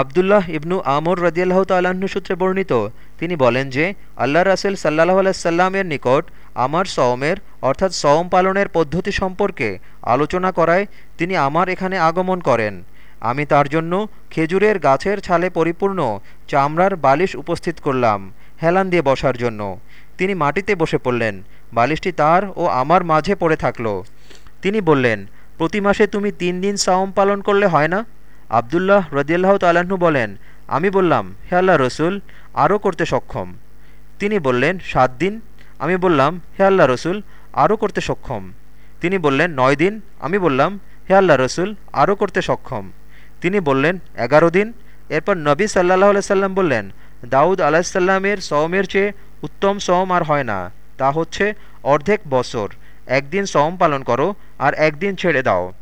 আবদুল্লাহ ইবনু আমর রদিয়াল্লাহ তাল্লাহ্ন সূত্রে বর্ণিত, তিনি বলেন যে আল্লাহ রাসেল সাল্লাহ আলাইসাল্লামের নিকট আমার সওমের, অর্থাৎ সওম পালনের পদ্ধতি সম্পর্কে আলোচনা করায় তিনি আমার এখানে আগমন করেন। আমি তার জন্য খেজুরের গাছের ছালে পরিপূর্ণ চামড়ার বালিশ উপস্থিত করলাম, হেলান দিয়ে বসার জন্য। তিনি মাটিতে বসে পড়লেন, বালিশটি তার ও আমার মাঝে পড়ে থাকল। তিনি বললেন, প্রতি মাসে তুমি তিন দিন সাওম পালন করলে হয় না? আবদুল্লাহ রদিয়াল্লাহ তাল্লাহ্ন বলেন, আমি বললাম, হে আল্লাহ রসুল আরও করতে সক্ষম। তিনি বললেন, সাত দিন? আমি বললাম, হে আল্লাহ রসুল আরও করতে সক্ষম। তিনি বললেন, নয় দিন? আমি বললাম, হে আল্লাহ রসুল আরও করতে সক্ষম। তিনি বললেন, এগারো দিন? এরপর নবী সাল্লাহ সাল্লাম বললেন, দাউদ আলাহিসাল্লামের সওমের চেয়ে উত্তম সওম আর হয় না। তা হচ্ছে অর্ধেক বছর। একদিন সওম পালন করো আর একদিন ছেড়ে দাও।